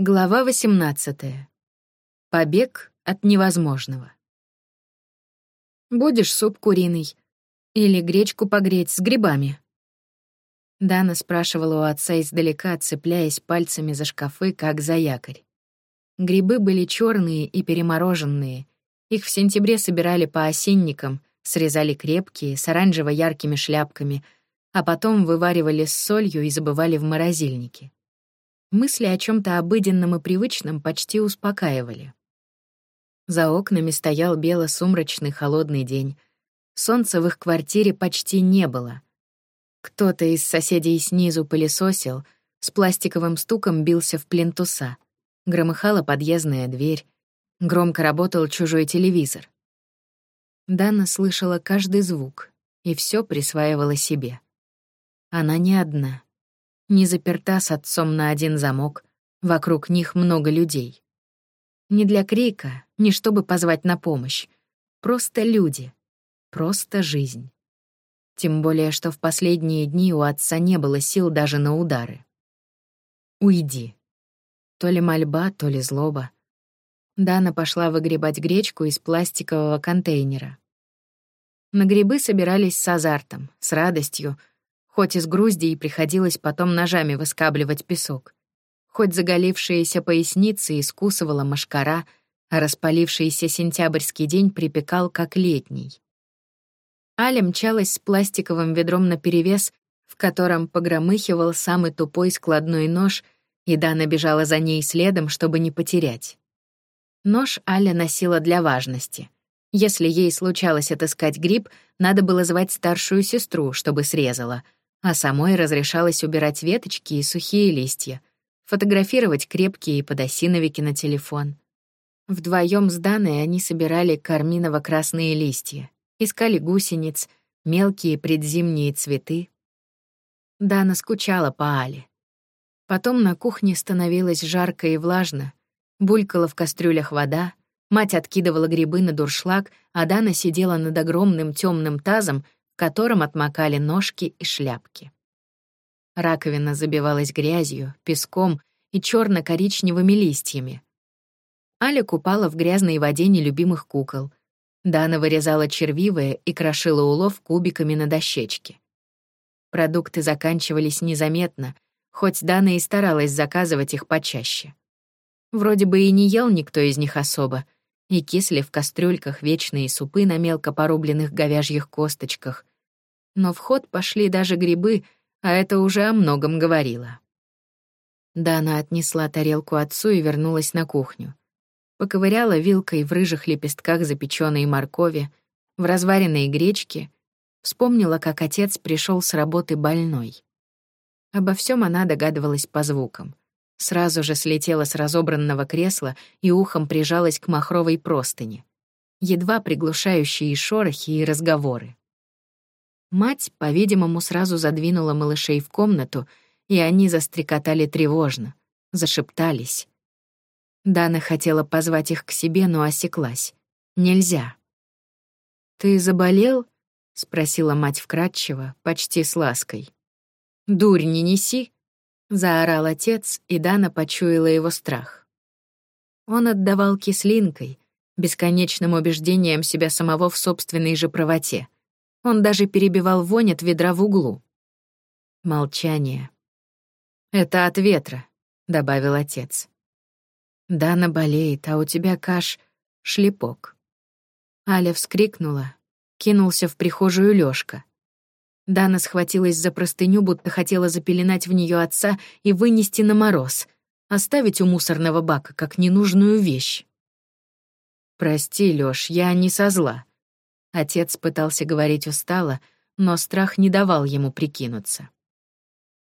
Глава 18. Побег от невозможного. «Будешь суп куриный? Или гречку погреть с грибами?» Дана спрашивала у отца издалека, цепляясь пальцами за шкафы, как за якорь. Грибы были черные и перемороженные. Их в сентябре собирали по осенникам, срезали крепкие, с оранжево-яркими шляпками, а потом вываривали с солью и забывали в морозильнике. Мысли о чем то обыденном и привычном почти успокаивали. За окнами стоял бело-сумрачный холодный день. Солнца в их квартире почти не было. Кто-то из соседей снизу пылесосил, с пластиковым стуком бился в плинтуса. Громыхала подъездная дверь. Громко работал чужой телевизор. Дана слышала каждый звук и все присваивала себе. Она не одна не заперта с отцом на один замок, вокруг них много людей. Не для крика, не чтобы позвать на помощь. Просто люди. Просто жизнь. Тем более, что в последние дни у отца не было сил даже на удары. «Уйди». То ли мольба, то ли злоба. Дана пошла выгребать гречку из пластикового контейнера. На грибы собирались с азартом, с радостью, хоть из грузди и приходилось потом ножами выскабливать песок, хоть заголившиеся поясницы искусывала машкара, а распалившийся сентябрьский день припекал, как летний. Аля мчалась с пластиковым ведром наперевес, в котором погромыхивал самый тупой складной нож, и Дана бежала за ней следом, чтобы не потерять. Нож Аля носила для важности. Если ей случалось отыскать гриб, надо было звать старшую сестру, чтобы срезала — а самой разрешалось убирать веточки и сухие листья, фотографировать крепкие подосиновики на телефон. Вдвоем с Даной они собирали карминово-красные листья, искали гусениц, мелкие предзимние цветы. Дана скучала по Але. Потом на кухне становилось жарко и влажно, булькала в кастрюлях вода, мать откидывала грибы на дуршлаг, а Дана сидела над огромным темным тазом которым отмокали ножки и шляпки. Раковина забивалась грязью, песком и черно коричневыми листьями. Аля купала в грязной воде нелюбимых кукол. Дана вырезала червивое и крошила улов кубиками на дощечке. Продукты заканчивались незаметно, хоть Дана и старалась заказывать их почаще. Вроде бы и не ел никто из них особо, и кисли в кастрюльках вечные супы на мелко порубленных говяжьих косточках, но в ход пошли даже грибы, а это уже о многом говорило. Дана отнесла тарелку отцу и вернулась на кухню. Поковыряла вилкой в рыжих лепестках запеченной моркови, в разваренной гречке, вспомнила, как отец пришел с работы больной. Обо всем она догадывалась по звукам. Сразу же слетела с разобранного кресла и ухом прижалась к махровой простыне. Едва приглушающие шорохи и разговоры. Мать, по-видимому, сразу задвинула малышей в комнату, и они застрекотали тревожно, зашептались. Дана хотела позвать их к себе, но осеклась. Нельзя. «Ты заболел?» — спросила мать вкратчиво, почти с лаской. «Дурь не неси!» — заорал отец, и Дана почуяла его страх. Он отдавал кислинкой, бесконечным убеждением себя самого в собственной же правоте — он даже перебивал вонь от ведра в углу. Молчание. «Это от ветра», — добавил отец. «Дана болеет, а у тебя каш — шлепок». Аля вскрикнула, кинулся в прихожую Лёшка. Дана схватилась за простыню, будто хотела запеленать в неё отца и вынести на мороз, оставить у мусорного бака как ненужную вещь. «Прости, Лёш, я не со зла», Отец пытался говорить устало, но страх не давал ему прикинуться.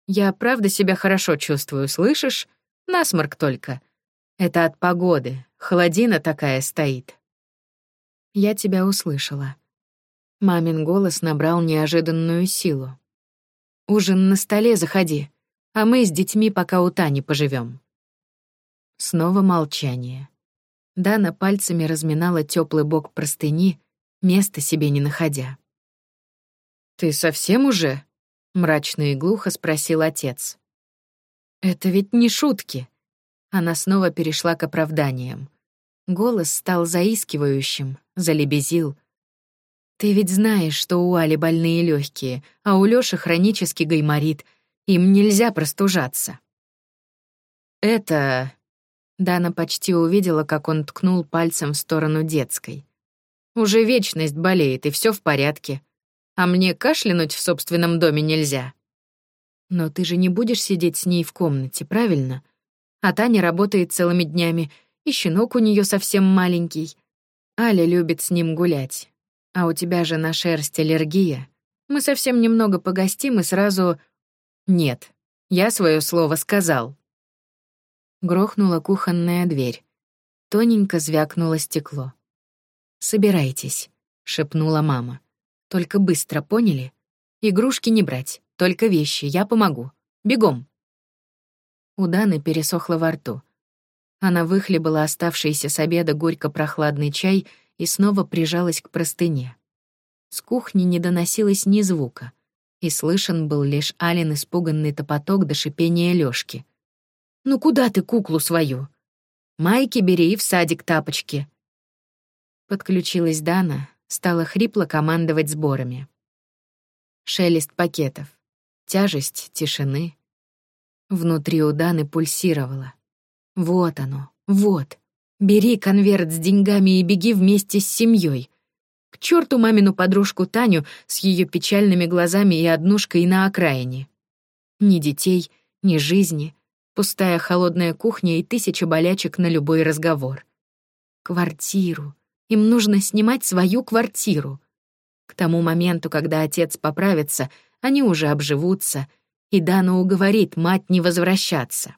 «Я правда себя хорошо чувствую, слышишь? Насморк только. Это от погоды, холодина такая стоит». «Я тебя услышала». Мамин голос набрал неожиданную силу. «Ужин на столе, заходи, а мы с детьми пока у Тани поживем. Снова молчание. Дана пальцами разминала теплый бок простыни, места себе не находя. «Ты совсем уже?» — мрачно и глухо спросил отец. «Это ведь не шутки». Она снова перешла к оправданиям. Голос стал заискивающим, залебезил. «Ты ведь знаешь, что у Али больные легкие, а у Лёши хронический гайморит. Им нельзя простужаться». «Это...» Дана почти увидела, как он ткнул пальцем в сторону детской. «Уже вечность болеет, и все в порядке. А мне кашлянуть в собственном доме нельзя». «Но ты же не будешь сидеть с ней в комнате, правильно? А Таня работает целыми днями, и щенок у нее совсем маленький. Аля любит с ним гулять. А у тебя же на шерсть аллергия. Мы совсем немного погостим и сразу... Нет, я свое слово сказал. Грохнула кухонная дверь. Тоненько звякнуло стекло. «Собирайтесь», — шепнула мама. «Только быстро, поняли? Игрушки не брать, только вещи, я помогу. Бегом!» У Даны пересохло во рту. Она выхлебала оставшийся с обеда горько-прохладный чай и снова прижалась к простыне. С кухни не доносилось ни звука, и слышен был лишь Ален испуганный топоток до шипения Лёшки. «Ну куда ты куклу свою? Майки бери и в садик тапочки». Подключилась Дана, стала хрипло командовать сборами. Шелест пакетов, тяжесть тишины, Внутри у Даны пульсировало. Вот оно, вот. Бери конверт с деньгами и беги вместе с семьей. К черту мамину подружку Таню с ее печальными глазами и однушкой на окраине. Ни детей, ни жизни, пустая холодная кухня и тысяча болячек на любой разговор. Квартиру. Им нужно снимать свою квартиру. К тому моменту, когда отец поправится, они уже обживутся — и Дана уговорит мать не возвращаться.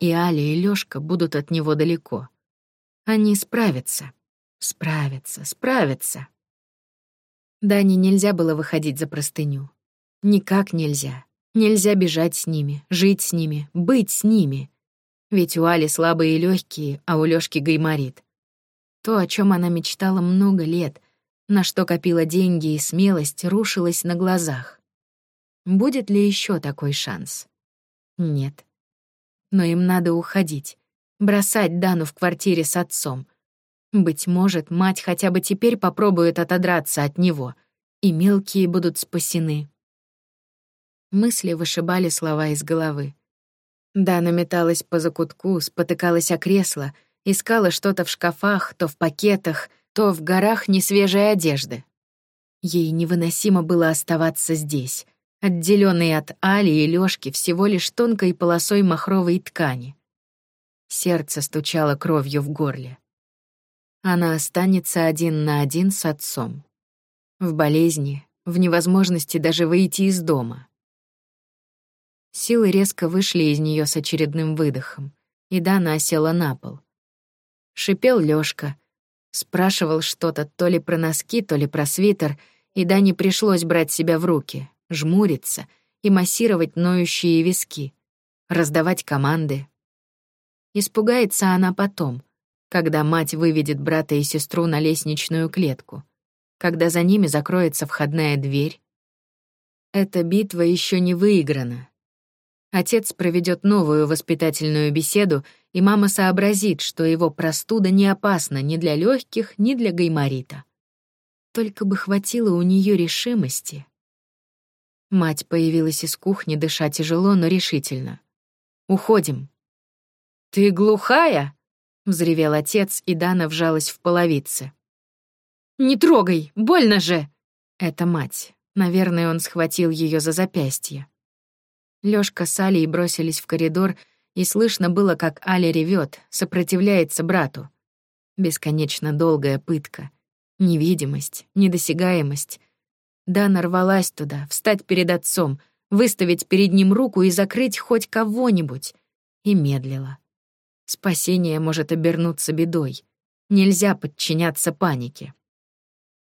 И Аля и Лёшка будут от него далеко. Они справятся, справятся, справятся. Дане нельзя было выходить за простыню. Никак нельзя. Нельзя бежать с ними, жить с ними, быть с ними. Ведь у Али слабые и легкие, а у Лёшки гайморит. То, о чем она мечтала много лет, на что копила деньги и смелость, рушилось на глазах. Будет ли еще такой шанс? Нет. Но им надо уходить, бросать Дану в квартире с отцом. Быть может, мать хотя бы теперь попробует отодраться от него, и мелкие будут спасены. Мысли вышибали слова из головы. Дана металась по закутку, спотыкалась о кресло, искала что-то в шкафах, то в пакетах, то в горах несвежей одежды. Ей невыносимо было оставаться здесь, отделенный от Али и Лёшки всего лишь тонкой полосой махровой ткани. Сердце стучало кровью в горле. Она останется один на один с отцом. В болезни, в невозможности даже выйти из дома. Силы резко вышли из нее с очередным выдохом, и Дана осела на пол. Шипел Лёшка, спрашивал что-то то ли про носки, то ли про свитер, и Дане пришлось брать себя в руки, жмуриться и массировать ноющие виски, раздавать команды. Испугается она потом, когда мать выведет брата и сестру на лестничную клетку, когда за ними закроется входная дверь. Эта битва еще не выиграна. Отец проведет новую воспитательную беседу, и мама сообразит, что его простуда не опасна ни для легких, ни для гайморита. Только бы хватило у нее решимости. Мать появилась из кухни, дыша тяжело, но решительно. «Уходим». «Ты глухая?» — взревел отец, и Дана вжалась в половице. «Не трогай, больно же!» Это мать. Наверное, он схватил ее за запястье. Лёшка с Алей бросились в коридор, и слышно было, как Аля ревет, сопротивляется брату. Бесконечно долгая пытка. Невидимость, недосягаемость — Дана рвалась туда, встать перед отцом, выставить перед ним руку и закрыть хоть кого-нибудь. И медлила. Спасение может обернуться бедой. Нельзя подчиняться панике.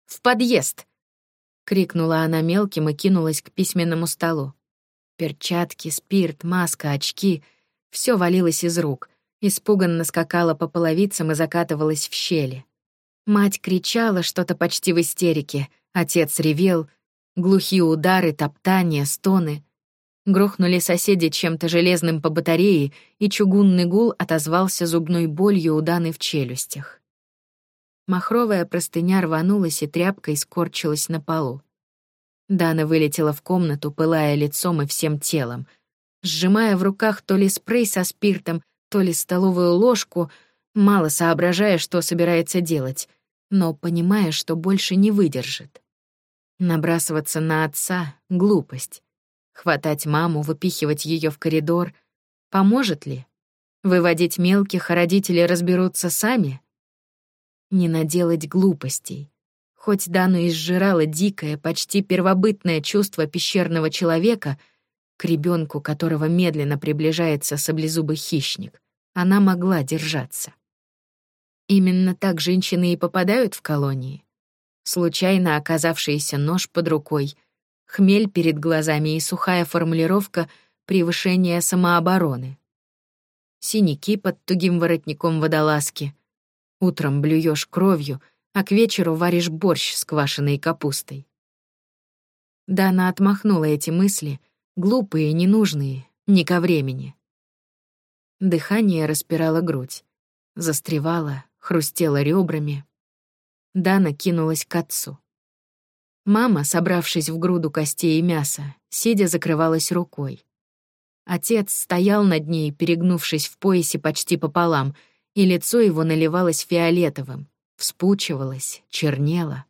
«В подъезд!» — крикнула она мелким и кинулась к письменному столу. Перчатки, спирт, маска, очки — все валилось из рук, испуганно скакала по половицам и закатывалась в щели. Мать кричала что-то почти в истерике — Отец ревел, глухие удары, топтания, стоны. Грохнули соседи чем-то железным по батарее, и чугунный гул отозвался зубной болью у Даны в челюстях. Махровая простыня рванулась и тряпкой скорчилась на полу. Дана вылетела в комнату, пылая лицом и всем телом, сжимая в руках то ли спрей со спиртом, то ли столовую ложку, мало соображая, что собирается делать, но понимая, что больше не выдержит. Набрасываться на отца — глупость. Хватать маму, выпихивать ее в коридор — поможет ли? Выводить мелких, а родители разберутся сами? Не наделать глупостей. Хоть Дану изжирало дикое, почти первобытное чувство пещерного человека, к ребенку которого медленно приближается саблезубый хищник, она могла держаться. Именно так женщины и попадают в колонии. Случайно оказавшийся нож под рукой, хмель перед глазами и сухая формулировка превышения самообороны. Синяки под тугим воротником водолазки. Утром блюешь кровью — а к вечеру варишь борщ с квашеной капустой. Дана отмахнула эти мысли, глупые, ненужные, не ко времени. Дыхание распирало грудь, застревало, хрустело ребрами. Дана кинулась к отцу. Мама, собравшись в груду костей и мяса, сидя закрывалась рукой. Отец стоял над ней, перегнувшись в поясе почти пополам, и лицо его наливалось фиолетовым, вспучивалась, чернела.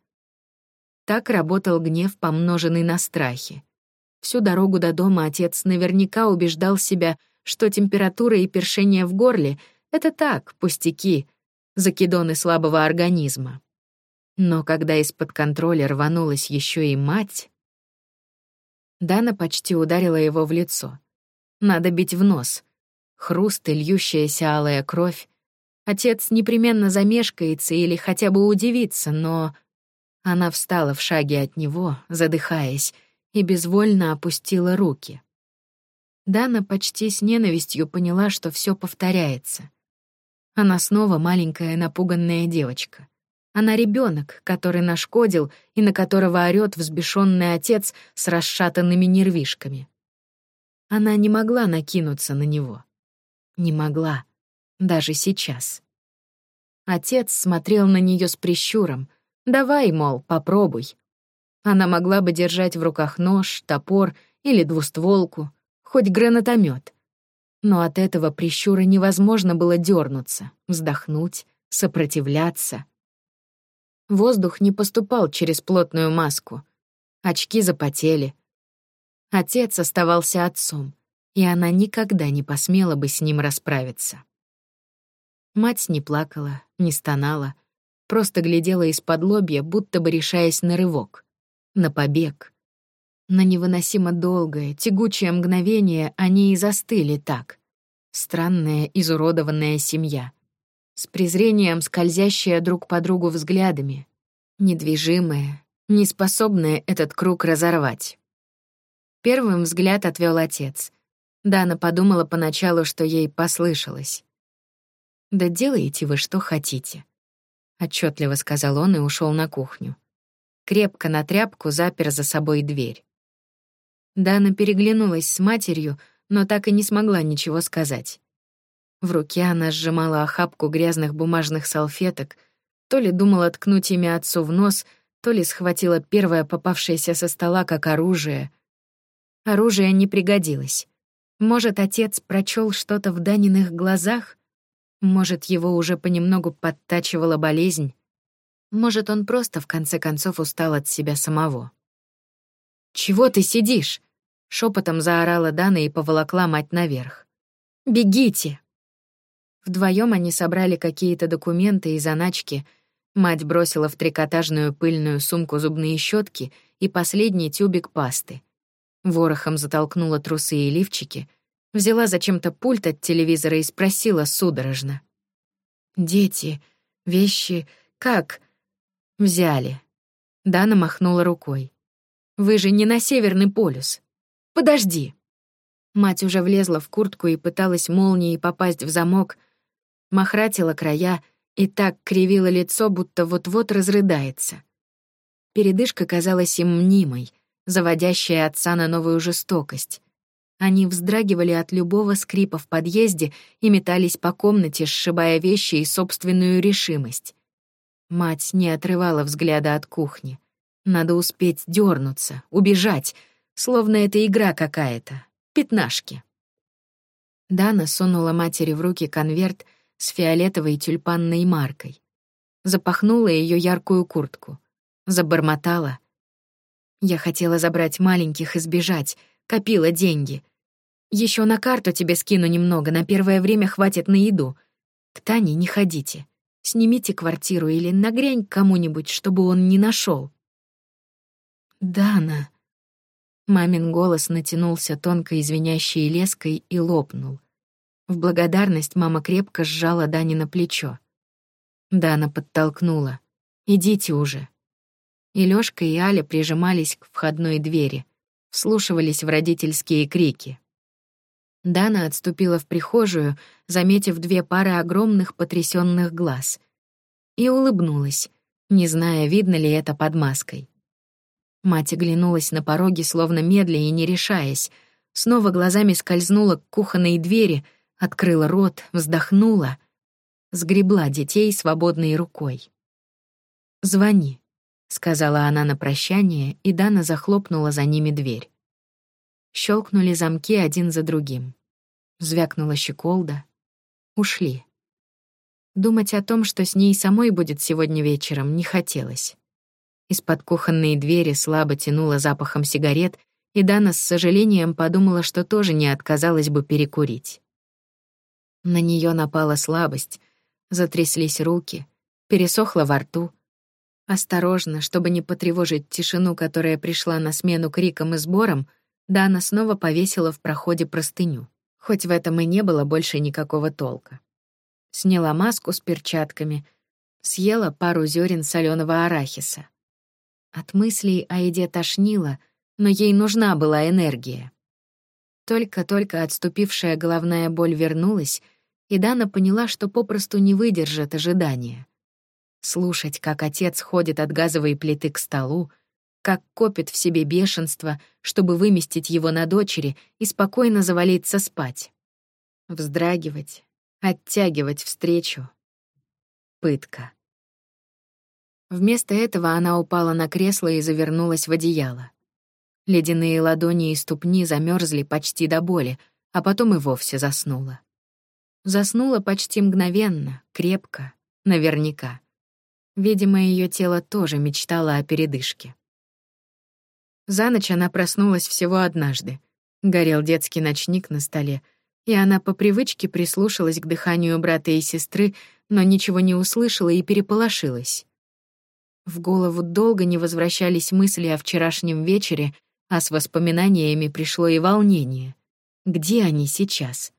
Так работал гнев, помноженный на страхе. Всю дорогу до дома отец наверняка убеждал себя, что температура и першение в горле — это так, пустяки, закидоны слабого организма. Но когда из-под контроля рванулась еще и мать... Дана почти ударила его в лицо. Надо бить в нос. Хруст и льющаяся алая кровь, Отец непременно замешкается или хотя бы удивится, но... Она встала в шаге от него, задыхаясь, и безвольно опустила руки. Дана почти с ненавистью поняла, что все повторяется. Она снова маленькая напуганная девочка. Она ребенок, который нашкодил и на которого орёт взбешенный отец с расшатанными нервишками. Она не могла накинуться на него. Не могла даже сейчас. Отец смотрел на нее с прищуром. «Давай, мол, попробуй». Она могла бы держать в руках нож, топор или двустволку, хоть гранатомет. Но от этого прищура невозможно было дернуться, вздохнуть, сопротивляться. Воздух не поступал через плотную маску. Очки запотели. Отец оставался отцом, и она никогда не посмела бы с ним расправиться. Мать не плакала, не стонала, просто глядела из-под лобья, будто бы решаясь на рывок, на побег. На невыносимо долгое, тягучее мгновение они и застыли так. Странная, изуродованная семья. С презрением скользящая друг по другу взглядами. Недвижимая, неспособная этот круг разорвать. Первым взгляд отвел отец. Дана подумала поначалу, что ей послышалось. «Да делаете вы, что хотите», — отчетливо сказал он и ушел на кухню. Крепко на тряпку запер за собой дверь. Дана переглянулась с матерью, но так и не смогла ничего сказать. В руке она сжимала охапку грязных бумажных салфеток, то ли думала ткнуть ими отцу в нос, то ли схватила первое попавшееся со стола как оружие. Оружие не пригодилось. Может, отец прочел что-то в Даниных глазах? Может, его уже понемногу подтачивала болезнь? Может, он просто в конце концов устал от себя самого? «Чего ты сидишь?» — шепотом заорала Дана и поволокла мать наверх. «Бегите!» Вдвоем они собрали какие-то документы и заначки. Мать бросила в трикотажную пыльную сумку зубные щетки и последний тюбик пасты. Ворохом затолкнула трусы и лифчики — Взяла зачем-то пульт от телевизора и спросила судорожно. «Дети, вещи, как?» «Взяли». Дана махнула рукой. «Вы же не на Северный полюс. Подожди». Мать уже влезла в куртку и пыталась молнией попасть в замок, махратила края и так кривила лицо, будто вот-вот разрыдается. Передышка казалась им мнимой, заводящая отца на новую жестокость. Они вздрагивали от любого скрипа в подъезде и метались по комнате, сшибая вещи и собственную решимость. Мать не отрывала взгляда от кухни. Надо успеть дернуться, убежать, словно это игра какая-то, пятнашки. Дана сунула матери в руки конверт с фиолетовой тюльпанной маркой. Запахнула ее яркую куртку. Забормотала. Я хотела забрать маленьких и сбежать, копила деньги. Еще на карту тебе скину немного, на первое время хватит на еду. К Тане не ходите. Снимите квартиру или нагрянь кому-нибудь, чтобы он не нашел. «Дана...» Мамин голос натянулся тонкой извиняющей леской и лопнул. В благодарность мама крепко сжала Дани на плечо. Дана подтолкнула. «Идите уже». И Лёшка и Аля прижимались к входной двери, вслушивались в родительские крики. Дана отступила в прихожую, заметив две пары огромных потрясенных глаз. И улыбнулась, не зная, видно ли это под маской. Мать оглянулась на пороге, словно медля и не решаясь, снова глазами скользнула к кухонной двери, открыла рот, вздохнула, сгребла детей свободной рукой. «Звони», — сказала она на прощание, и Дана захлопнула за ними дверь. Щелкнули замки один за другим. Звякнула щеколда. Ушли. Думать о том, что с ней самой будет сегодня вечером, не хотелось. Из-под кухонной двери слабо тянуло запахом сигарет, и Дана с сожалением подумала, что тоже не отказалась бы перекурить. На нее напала слабость, затряслись руки, пересохло во рту. Осторожно, чтобы не потревожить тишину, которая пришла на смену крикам и сборам, Дана снова повесила в проходе простыню, хоть в этом и не было больше никакого толка. Сняла маску с перчатками, съела пару зерен соленого арахиса. От мыслей о еде тошнило, но ей нужна была энергия. Только-только отступившая головная боль вернулась, и Дана поняла, что попросту не выдержит ожидания. Слушать, как отец ходит от газовой плиты к столу, как копит в себе бешенство, чтобы выместить его на дочери и спокойно завалиться спать. Вздрагивать, оттягивать встречу. Пытка. Вместо этого она упала на кресло и завернулась в одеяло. Ледяные ладони и ступни замерзли почти до боли, а потом и вовсе заснула. Заснула почти мгновенно, крепко, наверняка. Видимо, ее тело тоже мечтало о передышке. За ночь она проснулась всего однажды. Горел детский ночник на столе, и она по привычке прислушалась к дыханию брата и сестры, но ничего не услышала и переполошилась. В голову долго не возвращались мысли о вчерашнем вечере, а с воспоминаниями пришло и волнение. Где они сейчас?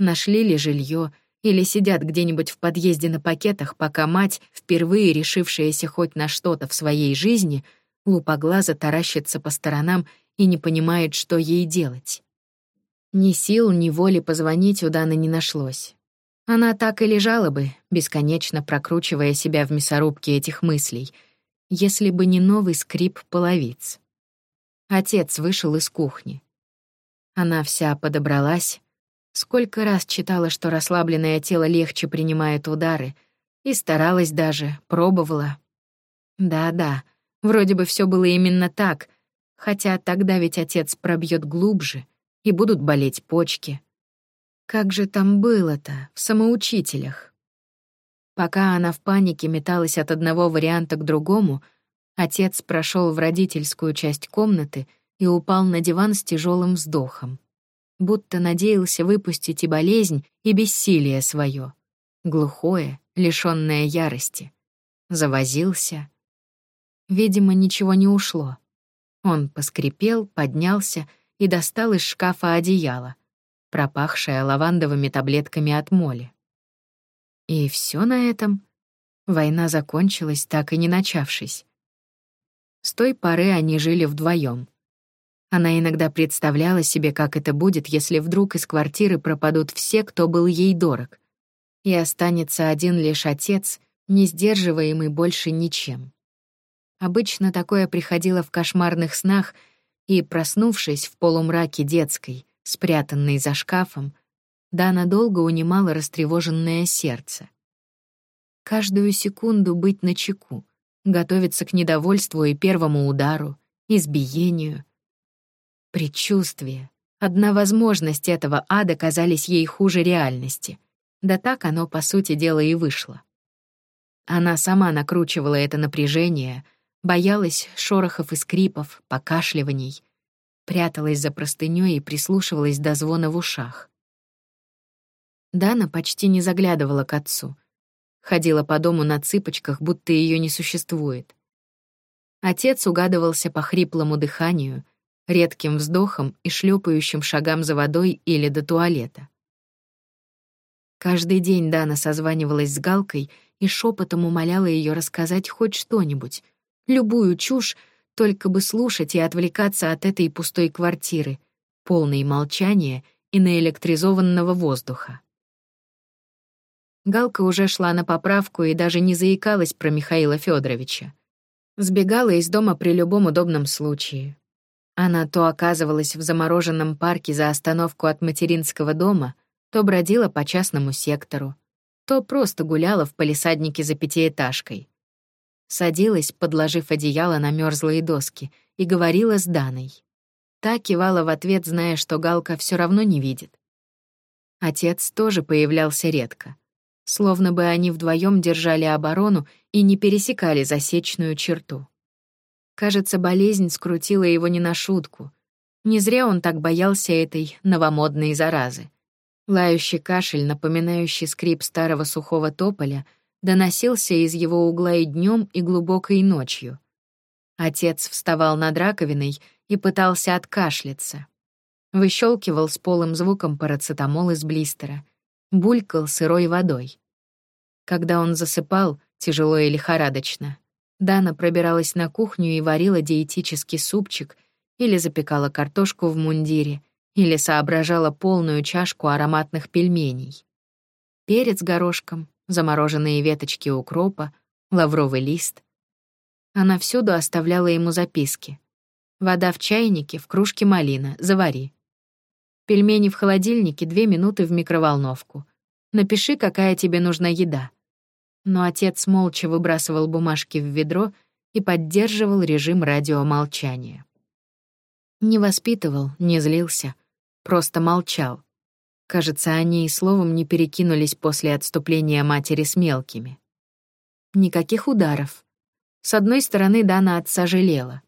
Нашли ли жилье или сидят где-нибудь в подъезде на пакетах, пока мать, впервые решившаяся хоть на что-то в своей жизни, — лупоглаза таращится по сторонам и не понимает, что ей делать. Ни сил, ни воли позвонить у Даны не нашлось. Она так и лежала бы, бесконечно прокручивая себя в мясорубке этих мыслей, если бы не новый скрип половиц. Отец вышел из кухни. Она вся подобралась, сколько раз читала, что расслабленное тело легче принимает удары, и старалась даже, пробовала. Да-да, Вроде бы все было именно так, хотя тогда ведь отец пробьет глубже, и будут болеть почки. Как же там было-то, в самоучителях? Пока она в панике металась от одного варианта к другому, отец прошел в родительскую часть комнаты и упал на диван с тяжелым вздохом, будто надеялся выпустить и болезнь, и бессилие свое, глухое, лишённое ярости. Завозился, Видимо, ничего не ушло. Он поскрипел, поднялся и достал из шкафа одеяло, пропахшее лавандовыми таблетками от моли. И все на этом. Война закончилась, так и не начавшись. С той поры они жили вдвоем. Она иногда представляла себе, как это будет, если вдруг из квартиры пропадут все, кто был ей дорог, и останется один лишь отец, не сдерживаемый больше ничем. Обычно такое приходило в кошмарных снах, и, проснувшись в полумраке детской, спрятанный за шкафом, Дана долго унимала растревоженное сердце. Каждую секунду быть начеку, готовиться к недовольству и первому удару, избиению. Предчувствие. Одна возможность этого ада казались ей хуже реальности. Да так оно, по сути дела, и вышло. Она сама накручивала это напряжение, боялась шорохов и скрипов, покашливаний, пряталась за простынёй и прислушивалась до звона в ушах. Дана почти не заглядывала к отцу. Ходила по дому на цыпочках, будто ее не существует. Отец угадывался по хриплому дыханию, редким вздохам и шлепающим шагам за водой или до туалета. Каждый день Дана созванивалась с Галкой и шепотом умоляла ее рассказать хоть что-нибудь, любую чушь, только бы слушать и отвлекаться от этой пустой квартиры, полной молчания и наэлектризованного воздуха. Галка уже шла на поправку и даже не заикалась про Михаила Федоровича. Сбегала из дома при любом удобном случае. Она то оказывалась в замороженном парке за остановку от материнского дома, то бродила по частному сектору, то просто гуляла в палисаднике за пятиэтажкой. Садилась, подложив одеяло на мёрзлые доски, и говорила с Даной. Та кивала в ответ, зная, что Галка все равно не видит. Отец тоже появлялся редко словно бы они вдвоем держали оборону и не пересекали засечную черту. Кажется, болезнь скрутила его не на шутку. Не зря он так боялся этой новомодной заразы. Лающий кашель, напоминающий скрип старого сухого тополя, доносился из его угла и днем, и глубокой ночью. Отец вставал над раковиной и пытался откашляться. Выщелкивал с полым звуком парацетамол из блистера — булькал сырой водой. Когда он засыпал, тяжело и лихорадочно, Дана пробиралась на кухню и варила диетический супчик или запекала картошку в мундире, или соображала полную чашку ароматных пельменей. Перец горошком, замороженные веточки укропа, лавровый лист. Она всюду оставляла ему записки. Вода в чайнике, в кружке малина, завари. Пельмени в холодильнике, две минуты в микроволновку. Напиши, какая тебе нужна еда. Но отец молча выбрасывал бумажки в ведро и поддерживал режим радиомолчания. Не воспитывал, не злился, просто молчал. Кажется, они и словом не перекинулись после отступления матери с мелкими. Никаких ударов. С одной стороны, Дана отца жалела.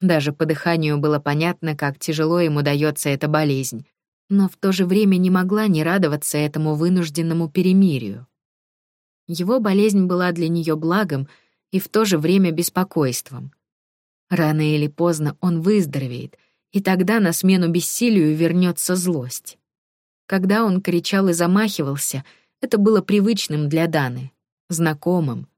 Даже по дыханию было понятно, как тяжело ему дается эта болезнь но в то же время не могла не радоваться этому вынужденному перемирию. Его болезнь была для нее благом и в то же время беспокойством. Рано или поздно он выздоровеет, и тогда на смену бессилию вернется злость. Когда он кричал и замахивался, это было привычным для Даны, знакомым.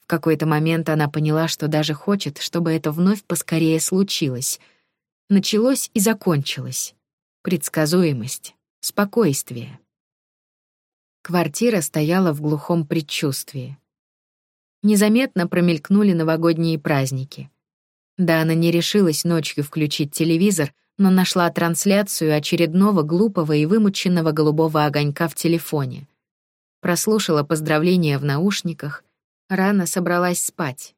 В какой-то момент она поняла, что даже хочет, чтобы это вновь поскорее случилось. Началось и закончилось предсказуемость, спокойствие. Квартира стояла в глухом предчувствии. Незаметно промелькнули новогодние праздники. Да, она не решилась ночью включить телевизор, но нашла трансляцию очередного глупого и вымученного голубого огонька в телефоне. Прослушала поздравления в наушниках, рано собралась спать.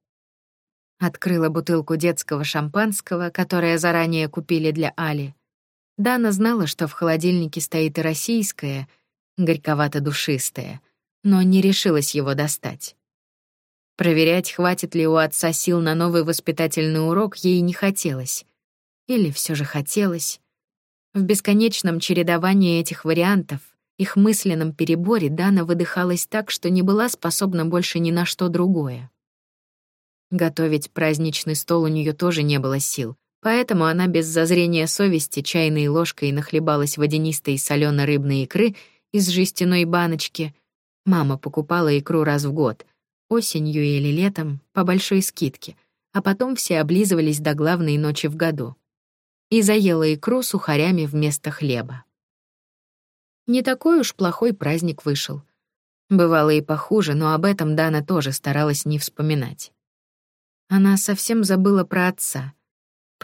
Открыла бутылку детского шампанского, которое заранее купили для Али, Дана знала, что в холодильнике стоит и российское, горьковато-душистое, но не решилась его достать. Проверять, хватит ли у отца сил на новый воспитательный урок, ей не хотелось. Или все же хотелось. В бесконечном чередовании этих вариантов, их мысленном переборе Дана выдыхалась так, что не была способна больше ни на что другое. Готовить праздничный стол у нее тоже не было сил, Поэтому она без зазрения совести чайной ложкой нахлебалась водянистой солёно рыбной икры из жестяной баночки. Мама покупала икру раз в год, осенью или летом, по большой скидке, а потом все облизывались до главной ночи в году. И заела икру сухарями вместо хлеба. Не такой уж плохой праздник вышел. Бывало и похуже, но об этом Дана тоже старалась не вспоминать. Она совсем забыла про отца —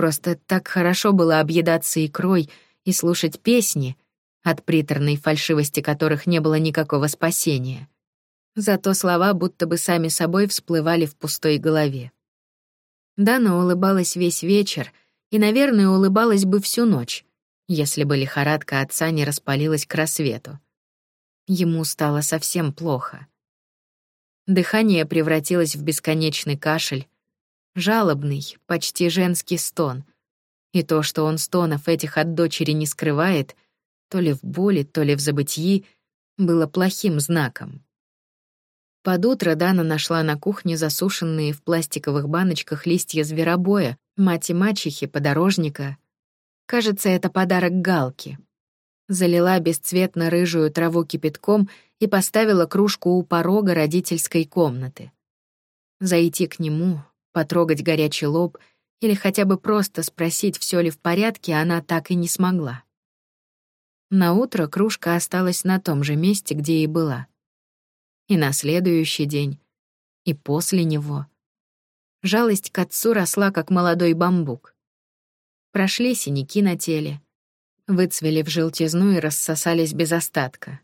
Просто так хорошо было объедаться икрой и слушать песни, от приторной фальшивости которых не было никакого спасения. Зато слова будто бы сами собой всплывали в пустой голове. Дана улыбалась весь вечер и, наверное, улыбалась бы всю ночь, если бы лихорадка отца не распалилась к рассвету. Ему стало совсем плохо. Дыхание превратилось в бесконечный кашель, жалобный, почти женский стон. И то, что он стонов этих от дочери не скрывает, то ли в боли, то ли в забытии, было плохим знаком. Под утро Дана нашла на кухне засушенные в пластиковых баночках листья зверобоя, мать и мачехи, подорожника. Кажется, это подарок Галке. Залила бесцветно-рыжую траву кипятком и поставила кружку у порога родительской комнаты. Зайти к нему, потрогать горячий лоб или хотя бы просто спросить, все ли в порядке, она так и не смогла. На утро кружка осталась на том же месте, где и была и на следующий день, и после него. Жалость к отцу росла, как молодой бамбук. Прошли синяки на теле, выцвели в желтизну и рассосались без остатка.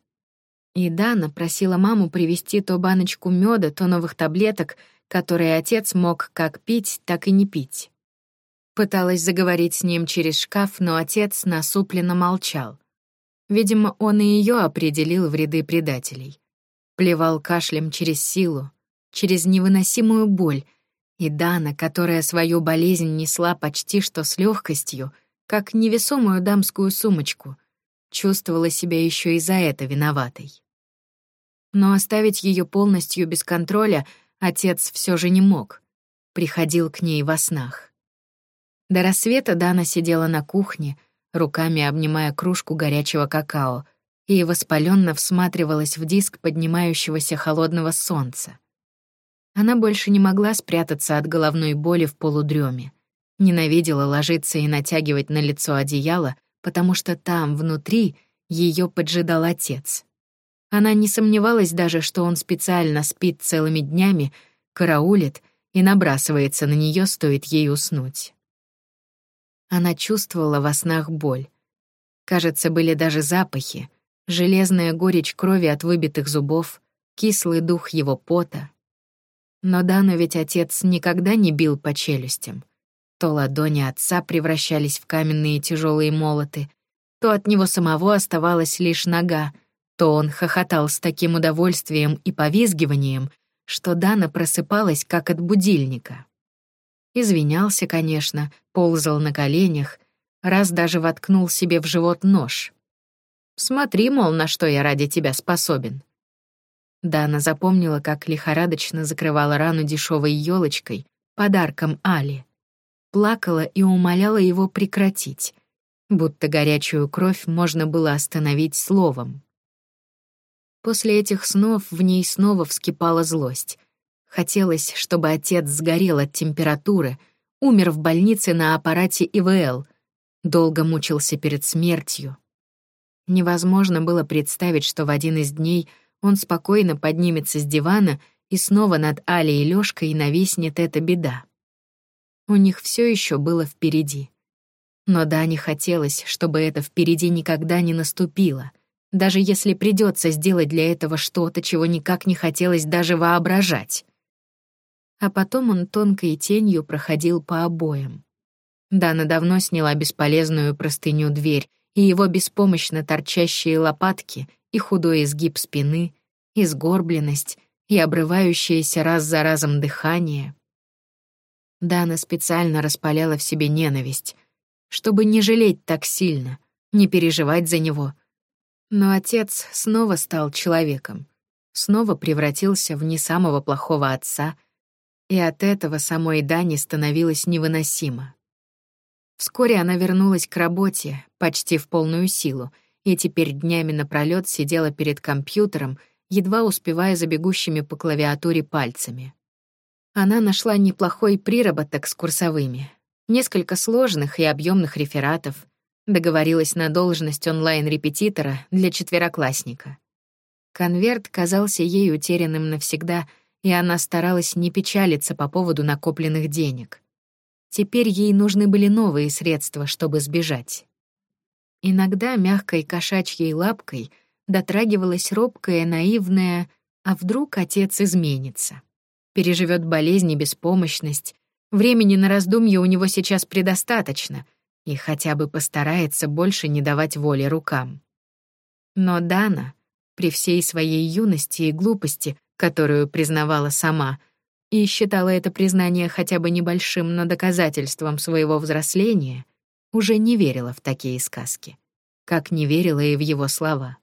И Дана просила маму привезти то баночку меда, то новых таблеток, которые отец мог как пить, так и не пить. Пыталась заговорить с ним через шкаф, но отец насупленно молчал. Видимо, он и ее определил в ряды предателей плевал кашлем через силу, через невыносимую боль, и Дана, которая свою болезнь несла почти что с легкостью, как невесомую дамскую сумочку, чувствовала себя еще и за это виноватой. Но оставить ее полностью без контроля отец все же не мог. Приходил к ней во снах. До рассвета Дана сидела на кухне, руками обнимая кружку горячего какао — и воспаленно всматривалась в диск поднимающегося холодного солнца. Она больше не могла спрятаться от головной боли в полудреме. Ненавидела ложиться и натягивать на лицо одеяло, потому что там, внутри, ее поджидал отец. Она не сомневалась даже, что он специально спит целыми днями, караулит и набрасывается на нее, стоит ей уснуть. Она чувствовала во снах боль. Кажется, были даже запахи, железная горечь крови от выбитых зубов, кислый дух его пота. Но Дану ведь отец никогда не бил по челюстям. То ладони отца превращались в каменные тяжелые молоты, то от него самого оставалась лишь нога, то он хохотал с таким удовольствием и повизгиванием, что Дана просыпалась как от будильника. Извинялся, конечно, ползал на коленях, раз даже воткнул себе в живот нож. Смотри, мол, на что я ради тебя способен. Дана запомнила, как лихорадочно закрывала рану дешевой елочкой, подарком Али. Плакала и умоляла его прекратить, будто горячую кровь можно было остановить словом. После этих снов в ней снова вскипала злость. Хотелось, чтобы отец сгорел от температуры, умер в больнице на аппарате ИВЛ, долго мучился перед смертью, Невозможно было представить, что в один из дней он спокойно поднимется с дивана и снова над Алей и Лёшкой нависнет эта беда. У них все еще было впереди. Но Дане хотелось, чтобы это впереди никогда не наступило, даже если придется сделать для этого что-то, чего никак не хотелось даже воображать. А потом он тонкой тенью проходил по обоям. Дана давно сняла бесполезную простыню дверь и его беспомощно торчащие лопатки, и худой изгиб спины, и сгорбленность, и обрывающееся раз за разом дыхание. Дана специально распаляла в себе ненависть, чтобы не жалеть так сильно, не переживать за него. Но отец снова стал человеком, снова превратился в не самого плохого отца, и от этого самой Дане становилось невыносимо. Вскоре она вернулась к работе, почти в полную силу, и теперь днями напролёт сидела перед компьютером, едва успевая за бегущими по клавиатуре пальцами. Она нашла неплохой приработок с курсовыми, несколько сложных и объемных рефератов, договорилась на должность онлайн-репетитора для четвероклассника. Конверт казался ей утерянным навсегда, и она старалась не печалиться по поводу накопленных денег — Теперь ей нужны были новые средства, чтобы сбежать. Иногда мягкой кошачьей лапкой дотрагивалась робкая, наивная, а вдруг отец изменится. Переживет болезнь и беспомощность. Времени на раздумье у него сейчас предостаточно, и хотя бы постарается больше не давать воли рукам. Но Дана, при всей своей юности и глупости, которую признавала сама, и считала это признание хотя бы небольшим, но доказательством своего взросления, уже не верила в такие сказки, как не верила и в его слова.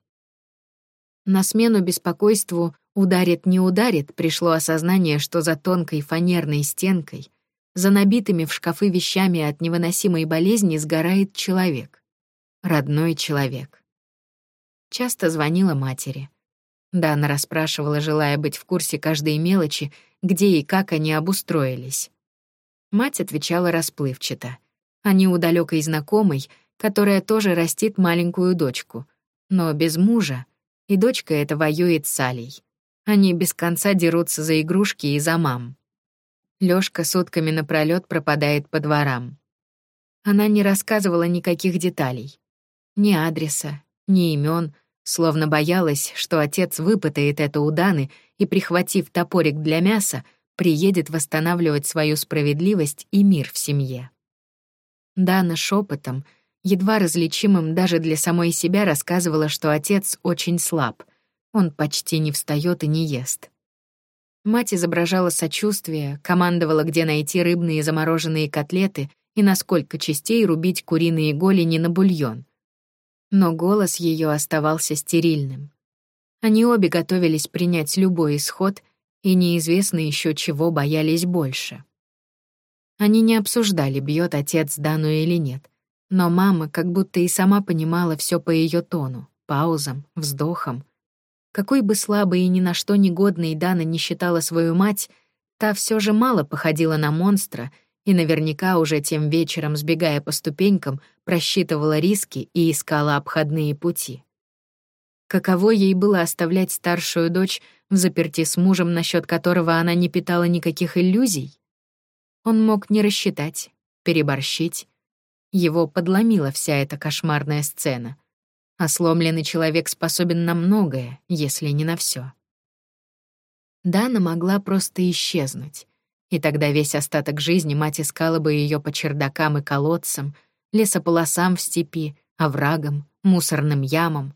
На смену беспокойству «ударит, не ударит» пришло осознание, что за тонкой фанерной стенкой, за набитыми в шкафы вещами от невыносимой болезни сгорает человек. Родной человек. Часто звонила матери. Дана расспрашивала, желая быть в курсе каждой мелочи, где и как они обустроились. Мать отвечала расплывчато. Они у далекой знакомой, которая тоже растит маленькую дочку, но без мужа, и дочка эта воюет с Алей. Они без конца дерутся за игрушки и за мам. Лёшка сутками напролёт пропадает по дворам. Она не рассказывала никаких деталей. Ни адреса, ни имен, словно боялась, что отец выпытает это у Даны и, прихватив топорик для мяса, приедет восстанавливать свою справедливость и мир в семье. Дана шепотом, едва различимым даже для самой себя, рассказывала, что отец очень слаб. Он почти не встает и не ест. Мать изображала сочувствие, командовала, где найти рыбные замороженные котлеты и на сколько частей рубить куриные голени на бульон — но голос ее оставался стерильным. Они обе готовились принять любой исход, и неизвестно еще чего боялись больше. Они не обсуждали, бьет отец Дану или нет, но мама как будто и сама понимала все по ее тону, паузам, вздохам. Какой бы слабой и ни на что негодной Дана не считала свою мать, та все же мало походила на монстра — и наверняка уже тем вечером, сбегая по ступенькам, просчитывала риски и искала обходные пути. Каково ей было оставлять старшую дочь в заперти с мужем, насчет которого она не питала никаких иллюзий? Он мог не рассчитать, переборщить. Его подломила вся эта кошмарная сцена. А сломленный человек способен на многое, если не на все. Дана могла просто исчезнуть, и тогда весь остаток жизни мать искала бы ее по чердакам и колодцам, лесополосам в степи, оврагам, мусорным ямам.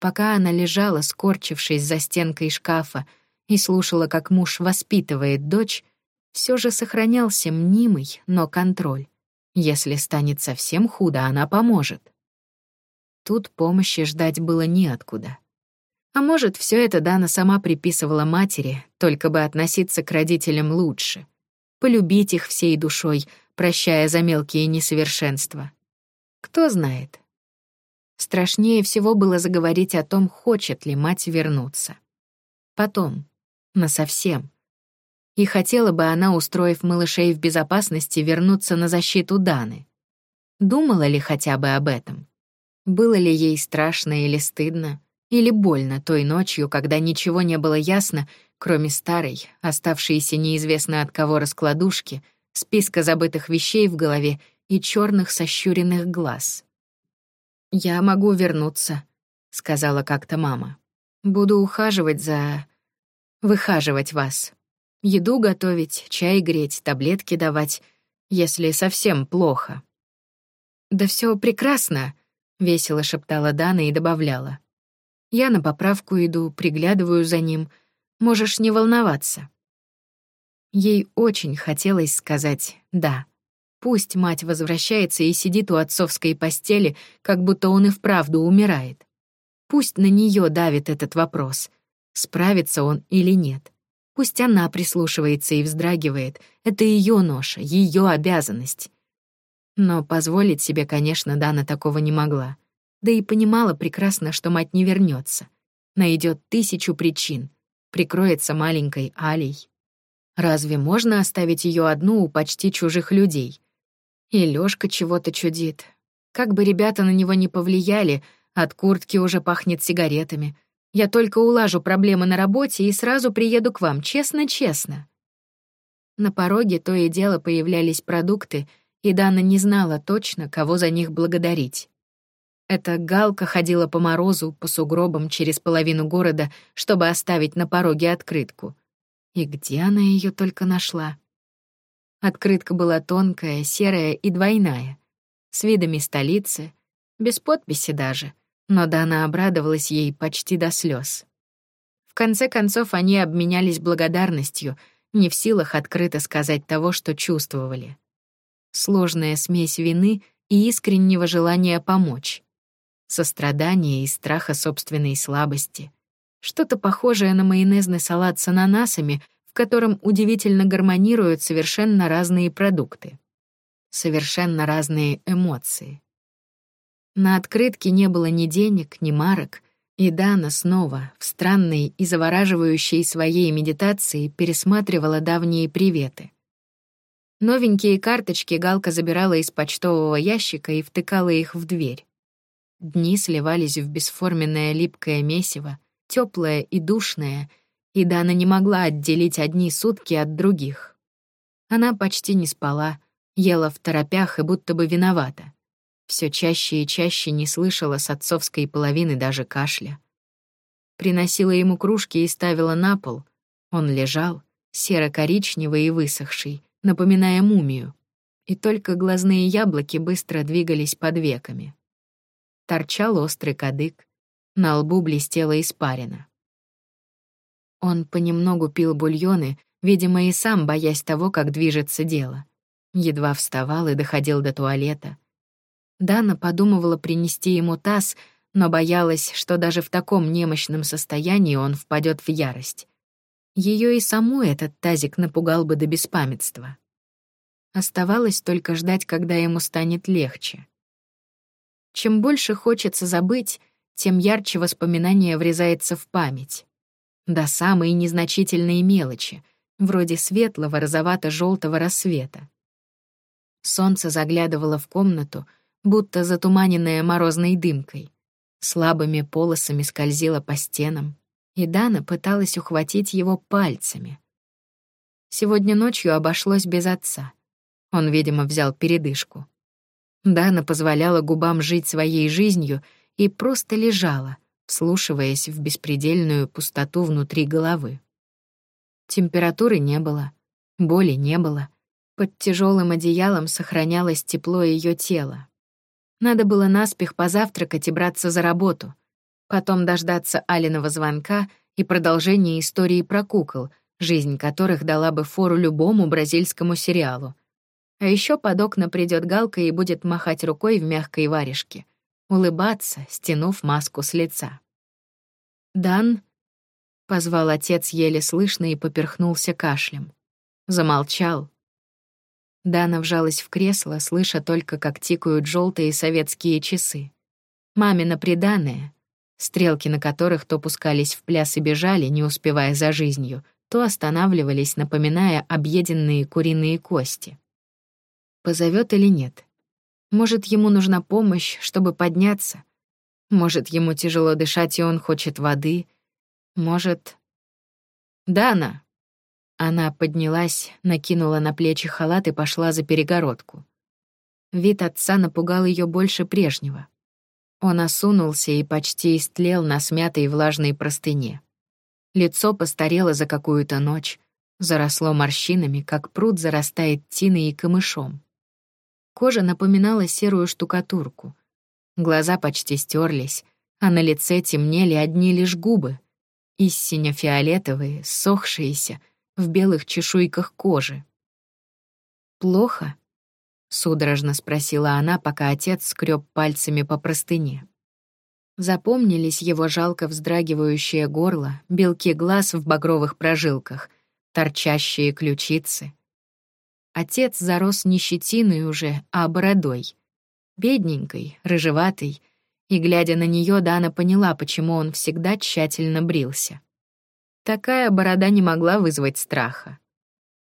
Пока она лежала, скорчившись за стенкой шкафа, и слушала, как муж воспитывает дочь, все же сохранялся мнимый, но контроль. Если станет совсем худо, она поможет. Тут помощи ждать было неоткуда. А может, все это Дана сама приписывала матери, только бы относиться к родителям лучше. Полюбить их всей душой, прощая за мелкие несовершенства. Кто знает. Страшнее всего было заговорить о том, хочет ли мать вернуться. Потом. Насовсем. И хотела бы она, устроив малышей в безопасности, вернуться на защиту Даны. Думала ли хотя бы об этом? Было ли ей страшно или стыдно? Или больно той ночью, когда ничего не было ясно, кроме старой, оставшейся неизвестно от кого раскладушки, списка забытых вещей в голове и черных сощуренных глаз. «Я могу вернуться», — сказала как-то мама. «Буду ухаживать за... выхаживать вас. Еду готовить, чай греть, таблетки давать, если совсем плохо». «Да все прекрасно», — весело шептала Дана и добавляла. Я на поправку иду, приглядываю за ним. Можешь не волноваться. Ей очень хотелось сказать «да». Пусть мать возвращается и сидит у отцовской постели, как будто он и вправду умирает. Пусть на нее давит этот вопрос, справится он или нет. Пусть она прислушивается и вздрагивает. Это ее ноша, ее обязанность. Но позволить себе, конечно, Дана такого не могла да и понимала прекрасно, что мать не вернется. Найдет тысячу причин, прикроется маленькой Алей. Разве можно оставить ее одну у почти чужих людей? И Лёшка чего-то чудит. Как бы ребята на него не повлияли, от куртки уже пахнет сигаретами. Я только улажу проблемы на работе и сразу приеду к вам, честно-честно. На пороге то и дело появлялись продукты, и Дана не знала точно, кого за них благодарить. Эта галка ходила по морозу, по сугробам через половину города, чтобы оставить на пороге открытку. И где она ее только нашла? Открытка была тонкая, серая и двойная, с видами столицы, без подписи даже, но Дана обрадовалась ей почти до слез. В конце концов, они обменялись благодарностью, не в силах открыто сказать того, что чувствовали. Сложная смесь вины и искреннего желания помочь. Сострадания и страха собственной слабости. Что-то похожее на майонезный салат с ананасами, в котором удивительно гармонируют совершенно разные продукты. Совершенно разные эмоции. На открытке не было ни денег, ни марок, и Дана снова, в странной и завораживающей своей медитации, пересматривала давние приветы. Новенькие карточки Галка забирала из почтового ящика и втыкала их в дверь. Дни сливались в бесформенное липкое месиво, теплое и душное, и Дана не могла отделить одни сутки от других. Она почти не спала, ела в торопях и будто бы виновата. Все чаще и чаще не слышала с отцовской половины даже кашля. Приносила ему кружки и ставила на пол. Он лежал, серо-коричневый и высохший, напоминая мумию, и только глазные яблоки быстро двигались под веками торчал острый кадык, на лбу блестела испарина. Он понемногу пил бульоны, видимо, и сам боясь того, как движется дело. Едва вставал и доходил до туалета. Дана подумывала принести ему таз, но боялась, что даже в таком немощном состоянии он впадет в ярость. Ее и саму этот тазик напугал бы до беспамятства. Оставалось только ждать, когда ему станет легче. Чем больше хочется забыть, тем ярче воспоминание врезается в память. До самой незначительной мелочи, вроде светлого розовато желтого рассвета. Солнце заглядывало в комнату, будто затуманенное морозной дымкой. Слабыми полосами скользило по стенам, и Дана пыталась ухватить его пальцами. Сегодня ночью обошлось без отца. Он, видимо, взял передышку. Дана позволяла губам жить своей жизнью и просто лежала, вслушиваясь в беспредельную пустоту внутри головы. Температуры не было, боли не было. Под тяжелым одеялом сохранялось тепло ее тела. Надо было наспех позавтракать и браться за работу, потом дождаться Алиного звонка и продолжения истории про кукол, жизнь которых дала бы фору любому бразильскому сериалу — а еще под окна придет Галка и будет махать рукой в мягкой варежке, улыбаться, стянув маску с лица. «Дан?» — позвал отец еле слышно и поперхнулся кашлем. Замолчал. Дана вжалась в кресло, слыша только, как тикают желтые советские часы. Мамина приданое, стрелки на которых то пускались в пляс и бежали, не успевая за жизнью, то останавливались, напоминая объеденные куриные кости позовет или нет. Может, ему нужна помощь, чтобы подняться. Может, ему тяжело дышать, и он хочет воды. Может... «Дана!» Она поднялась, накинула на плечи халат и пошла за перегородку. Вид отца напугал ее больше прежнего. Он осунулся и почти истлел на смятой влажной простыне. Лицо постарело за какую-то ночь, заросло морщинами, как пруд зарастает тиной и камышом. Кожа напоминала серую штукатурку. Глаза почти стерлись, а на лице темнели одни лишь губы, истинно фиолетовые, сохшиеся, в белых чешуйках кожи. «Плохо?» — судорожно спросила она, пока отец скреб пальцами по простыне. Запомнились его жалко вздрагивающее горло, белки глаз в багровых прожилках, торчащие ключицы — Отец зарос не щетиной уже, а бородой. Бедненькой, рыжеватой, и, глядя на нее, Дана поняла, почему он всегда тщательно брился. Такая борода не могла вызвать страха.